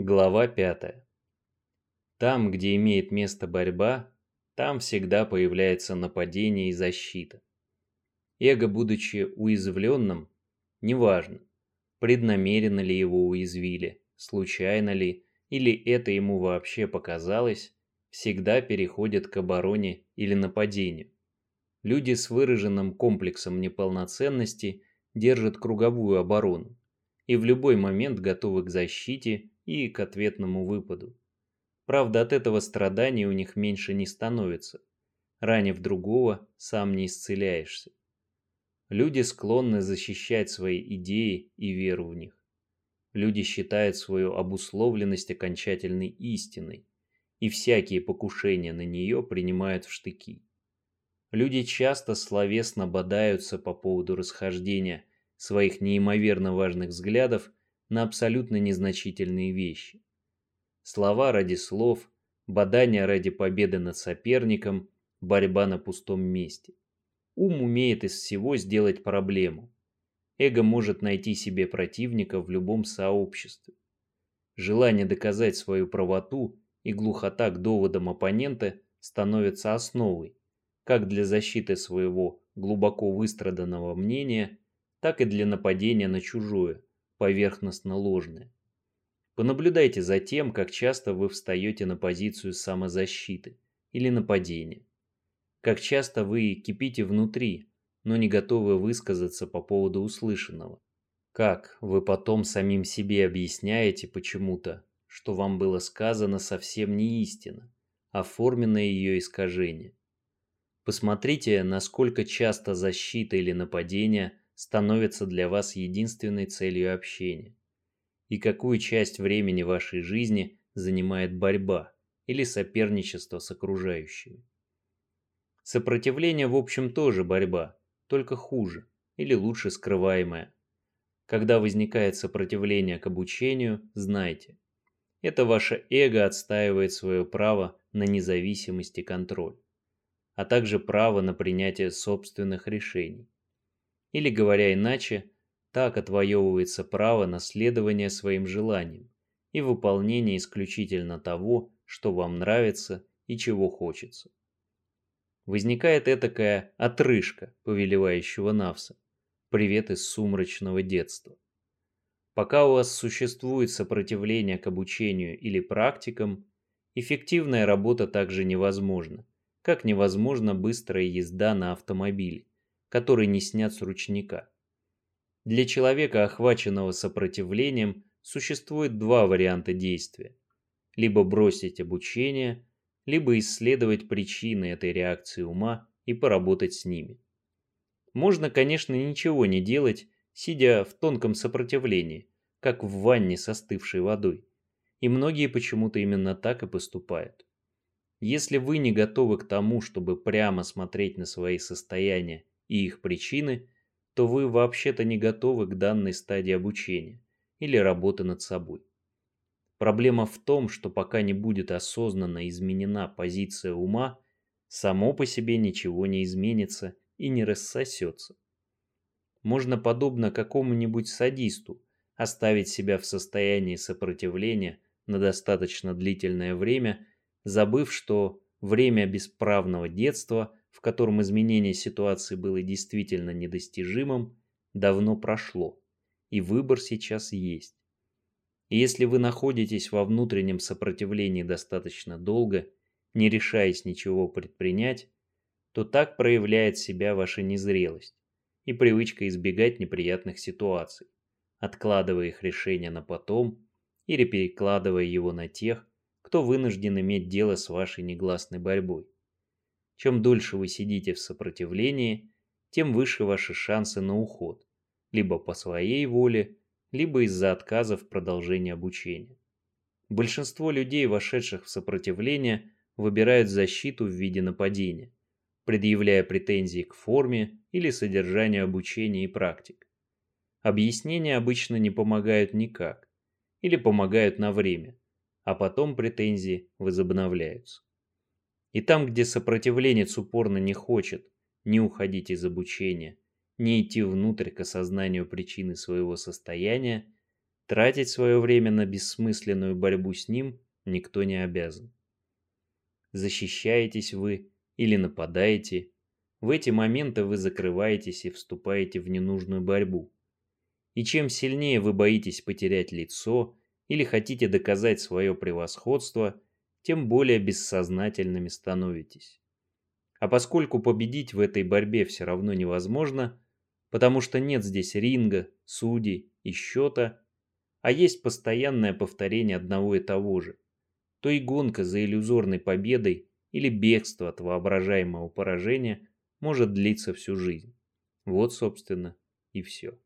Глава 5. Там, где имеет место борьба, там всегда появляется нападение и защита. Эго, будучи уязвленным, неважно, преднамеренно ли его уязвили, случайно ли, или это ему вообще показалось, всегда переходит к обороне или нападению. Люди с выраженным комплексом неполноценности держат круговую оборону и в любой момент готовы к защите и к ответному выпаду. Правда, от этого страданий у них меньше не становится. Ранив другого, сам не исцеляешься. Люди склонны защищать свои идеи и веру в них. Люди считают свою обусловленность окончательной истиной, и всякие покушения на нее принимают в штыки. Люди часто словесно бодаются по поводу расхождения своих неимоверно важных взглядов на абсолютно незначительные вещи. Слова ради слов, бодание ради победы над соперником, борьба на пустом месте. Ум умеет из всего сделать проблему. Эго может найти себе противника в любом сообществе. Желание доказать свою правоту и глухота к доводам оппонента становятся основой, как для защиты своего глубоко выстраданного мнения, так и для нападения на чужое, поверхностно ложное. Понаблюдайте за тем, как часто вы встаете на позицию самозащиты или нападения. Как часто вы кипите внутри, но не готовы высказаться по поводу услышанного. Как вы потом самим себе объясняете почему-то, что вам было сказано совсем не истина, а форменное ее искажение. Посмотрите, насколько часто защита или нападение становится для вас единственной целью общения. И какую часть времени вашей жизни занимает борьба или соперничество с окружающими. Сопротивление в общем тоже борьба, только хуже или лучше скрываемая. Когда возникает сопротивление к обучению, знайте, это ваше эго отстаивает свое право на независимость и контроль, а также право на принятие собственных решений. Или, говоря иначе, так отвоевывается право на следование своим желаниям и выполнение исключительно того, что вам нравится и чего хочется. Возникает этакая отрыжка повелевающего Навса. Привет из сумрачного детства. Пока у вас существует сопротивление к обучению или практикам, эффективная работа также невозможна, как невозможна быстрая езда на автомобиле который не снят с ручника. Для человека, охваченного сопротивлением, существует два варианта действия. Либо бросить обучение, либо исследовать причины этой реакции ума и поработать с ними. Можно, конечно, ничего не делать, сидя в тонком сопротивлении, как в ванне с остывшей водой. И многие почему-то именно так и поступают. Если вы не готовы к тому, чтобы прямо смотреть на свои состояния и их причины, то вы вообще-то не готовы к данной стадии обучения или работы над собой. Проблема в том, что пока не будет осознанно изменена позиция ума, само по себе ничего не изменится и не рассосется. Можно, подобно какому-нибудь садисту, оставить себя в состоянии сопротивления на достаточно длительное время, забыв, что время бесправного детства в котором изменение ситуации было действительно недостижимым, давно прошло, и выбор сейчас есть. И если вы находитесь во внутреннем сопротивлении достаточно долго, не решаясь ничего предпринять, то так проявляет себя ваша незрелость и привычка избегать неприятных ситуаций, откладывая их решение на потом или перекладывая его на тех, кто вынужден иметь дело с вашей негласной борьбой. Чем дольше вы сидите в сопротивлении, тем выше ваши шансы на уход, либо по своей воле, либо из-за отказа в продолжении обучения. Большинство людей, вошедших в сопротивление, выбирают защиту в виде нападения, предъявляя претензии к форме или содержанию обучения и практик. Объяснения обычно не помогают никак, или помогают на время, а потом претензии возобновляются. И там, где сопротивленец упорно не хочет не уходить из обучения, не идти внутрь к осознанию причины своего состояния, Тратить свое время на бессмысленную борьбу с ним никто не обязан. Защищаетесь вы или нападаете, в эти моменты вы закрываетесь и вступаете в ненужную борьбу. И чем сильнее вы боитесь потерять лицо или хотите доказать свое превосходство, тем более бессознательными становитесь. А поскольку победить в этой борьбе все равно невозможно, потому что нет здесь ринга, судей и счета, а есть постоянное повторение одного и того же, то и гонка за иллюзорной победой или бегство от воображаемого поражения может длиться всю жизнь. Вот, собственно, и все.